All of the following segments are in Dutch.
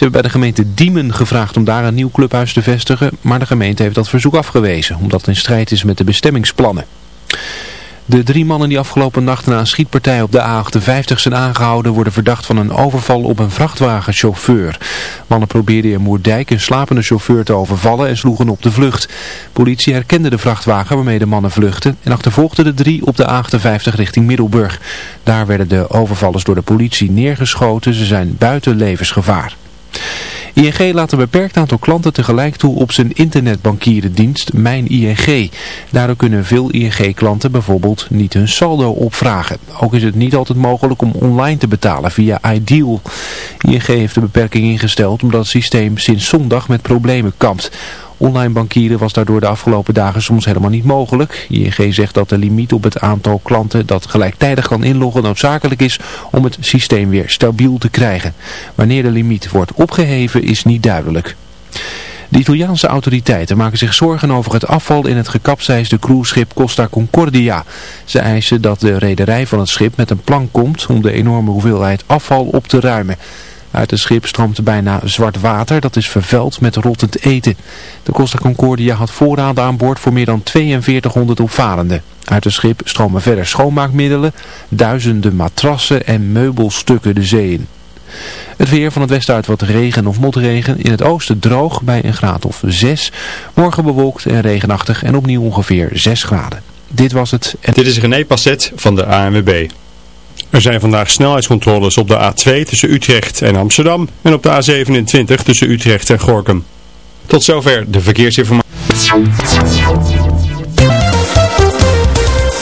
hebben bij de gemeente Diemen gevraagd om daar een nieuw clubhuis te vestigen, maar de gemeente heeft dat verzoek afgewezen, omdat het in strijd is met de bestemmingsplannen. De drie mannen die afgelopen nacht na een schietpartij op de A58 zijn aangehouden worden verdacht van een overval op een vrachtwagenchauffeur. Mannen probeerden in Moerdijk een slapende chauffeur te overvallen en sloegen op de vlucht. Politie herkende de vrachtwagen waarmee de mannen vluchtten en achtervolgde de drie op de A58 richting Middelburg. Daar werden de overvallers door de politie neergeschoten. Ze zijn buiten levensgevaar. ING laat een beperkt aantal klanten tegelijk toe op zijn internetbankierendienst Mijn ING. Daardoor kunnen veel ING-klanten bijvoorbeeld niet hun saldo opvragen. Ook is het niet altijd mogelijk om online te betalen via Ideal. ING heeft de beperking ingesteld omdat het systeem sinds zondag met problemen kampt. Online bankieren was daardoor de afgelopen dagen soms helemaal niet mogelijk. ING zegt dat de limiet op het aantal klanten dat gelijktijdig kan inloggen noodzakelijk is om het systeem weer stabiel te krijgen. Wanneer de limiet wordt opgeheven is niet duidelijk. De Italiaanse autoriteiten maken zich zorgen over het afval in het gekapseisde cruiseschip Costa Concordia. Ze eisen dat de rederij van het schip met een plan komt om de enorme hoeveelheid afval op te ruimen. Uit het schip stroomt bijna zwart water, dat is vervuild met rottend eten. De Costa Concordia had voorraden aan boord voor meer dan 4200 opvarenden. Uit het schip stromen verder schoonmaakmiddelen, duizenden matrassen en meubelstukken de zee in. Het weer van het westen uit wat regen of motregen. In het oosten droog bij een graad of 6. Morgen bewolkt en regenachtig en opnieuw ongeveer 6 graden. Dit was het. Dit is René Passet van de ANWB. Er zijn vandaag snelheidscontroles op de A2 tussen Utrecht en Amsterdam en op de A27 tussen Utrecht en Gorkum. Tot zover de verkeersinformatie.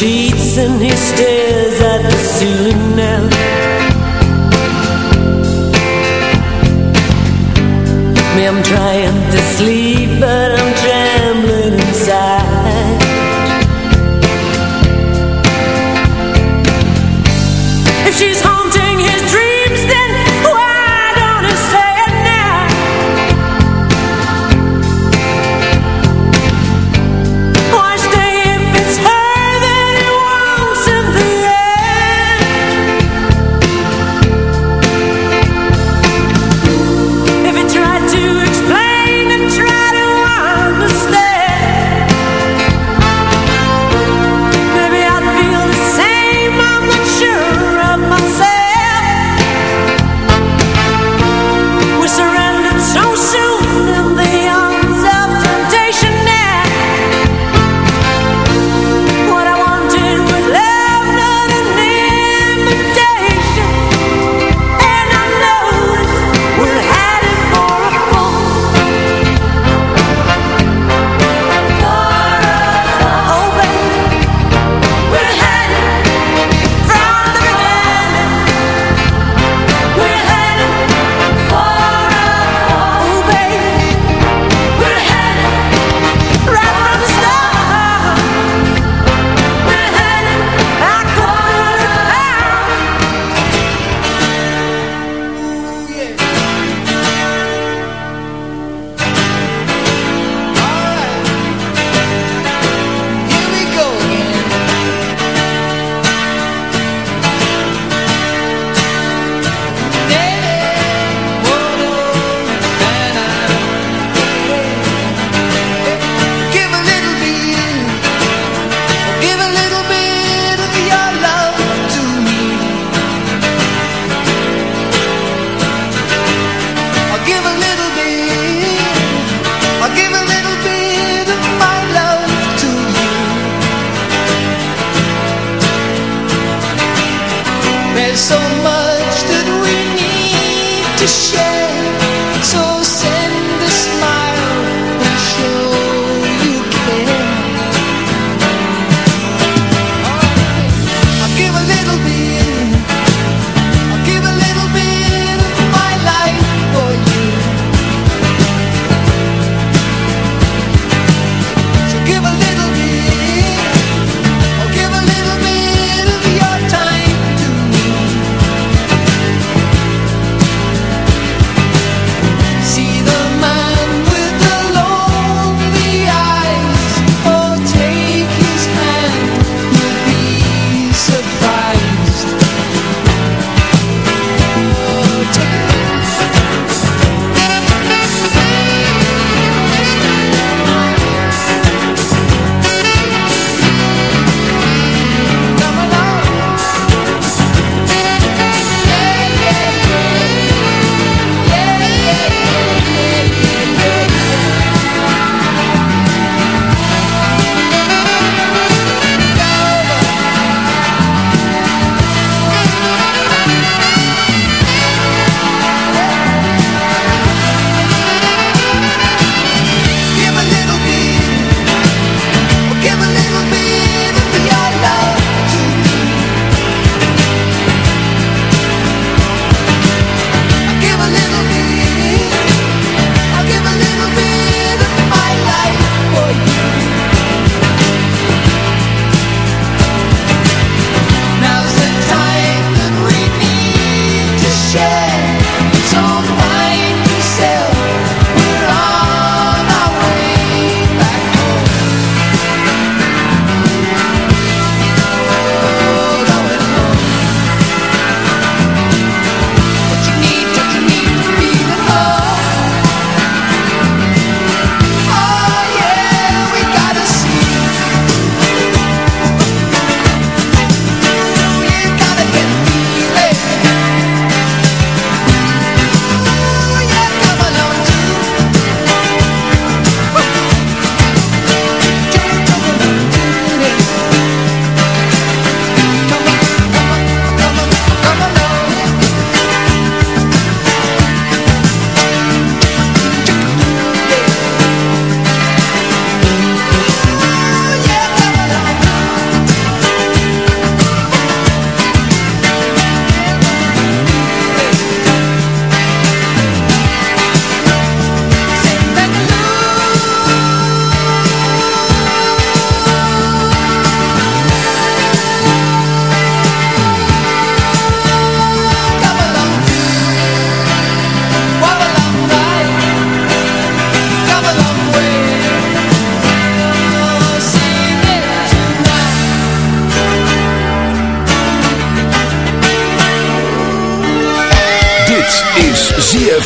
cheats and he stays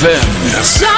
ZFM.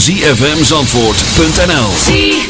www.zfmzandvoort.nl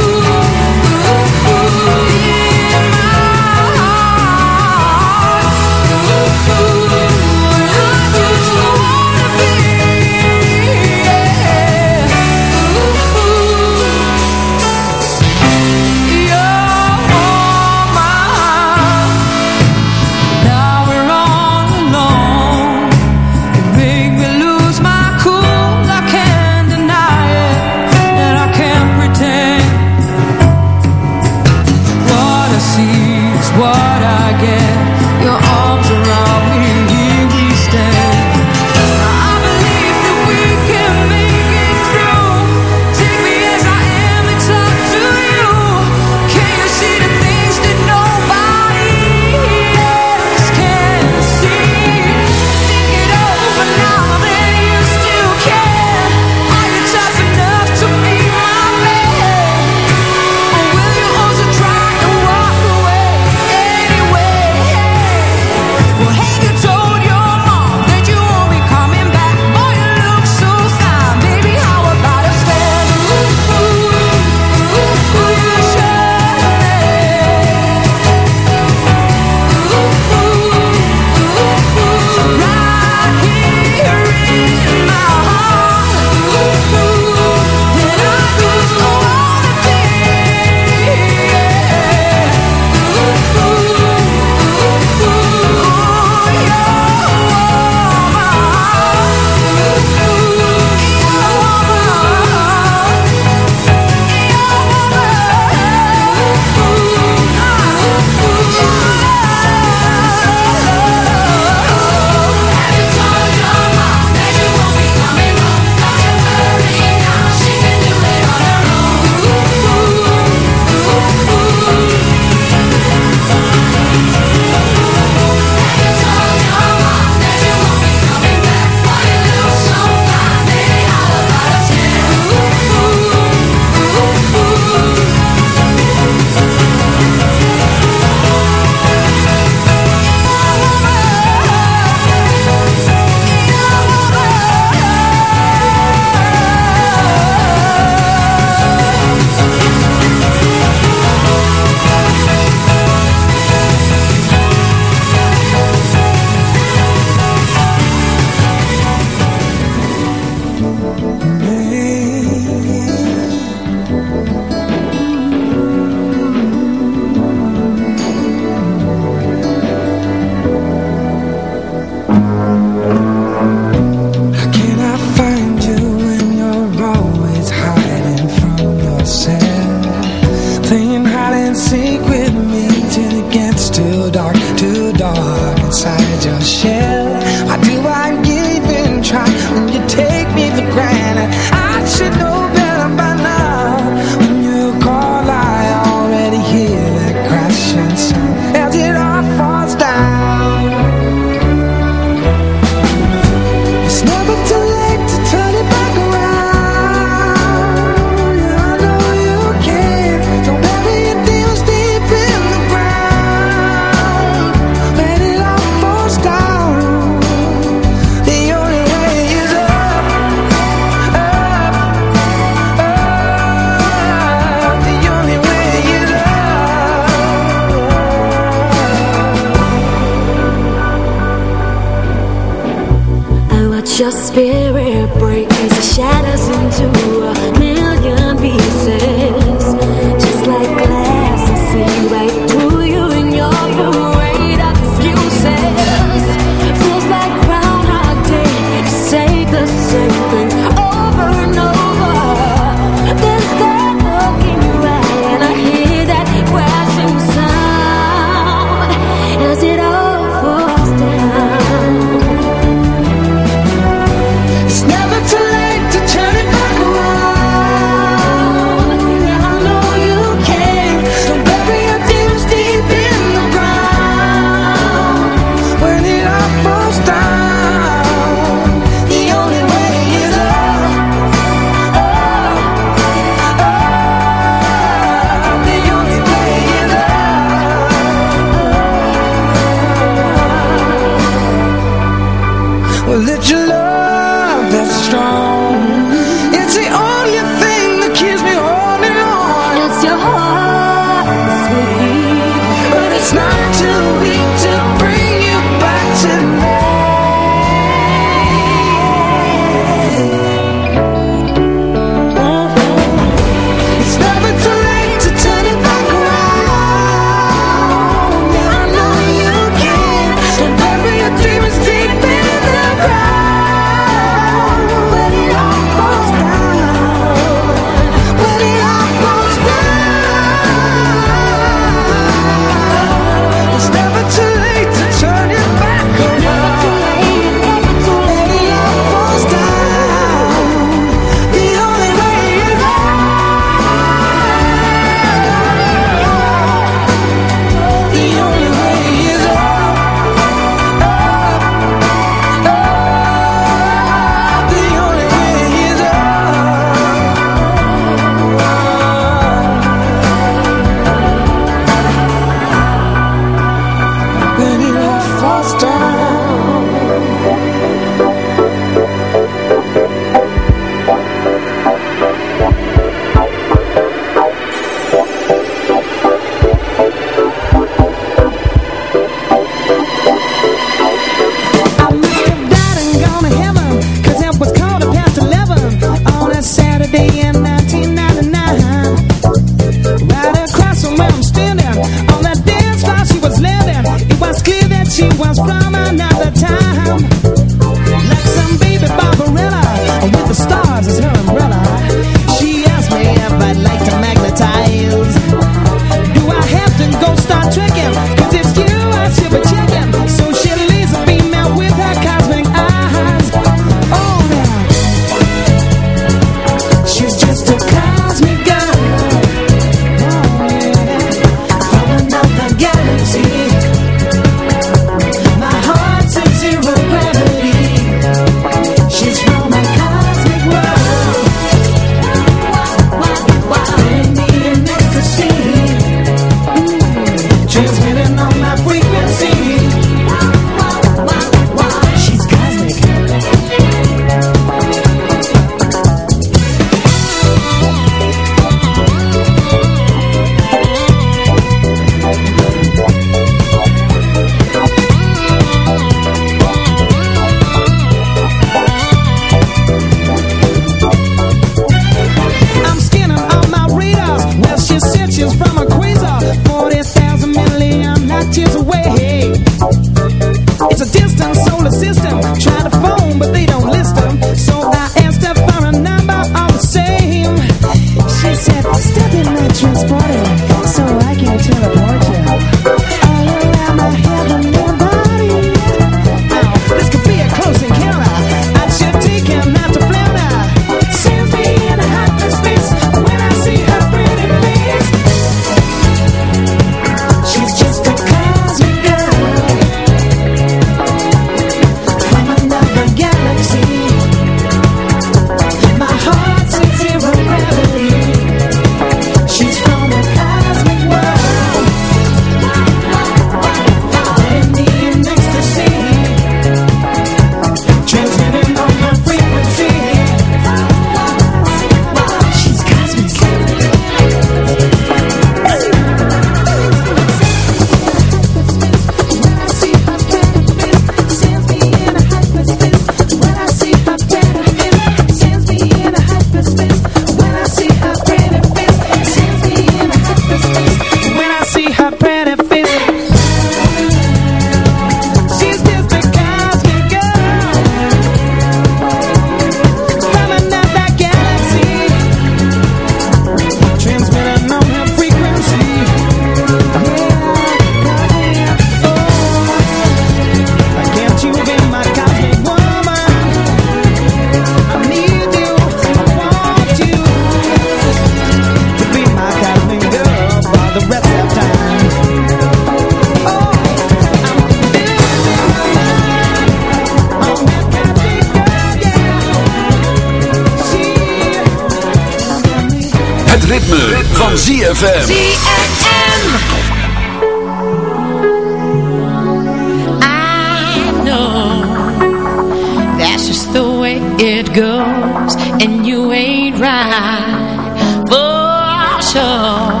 for sure.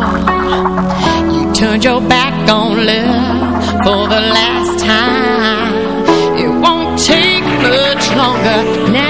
You turned your back on love for the last time. It won't take much longer now.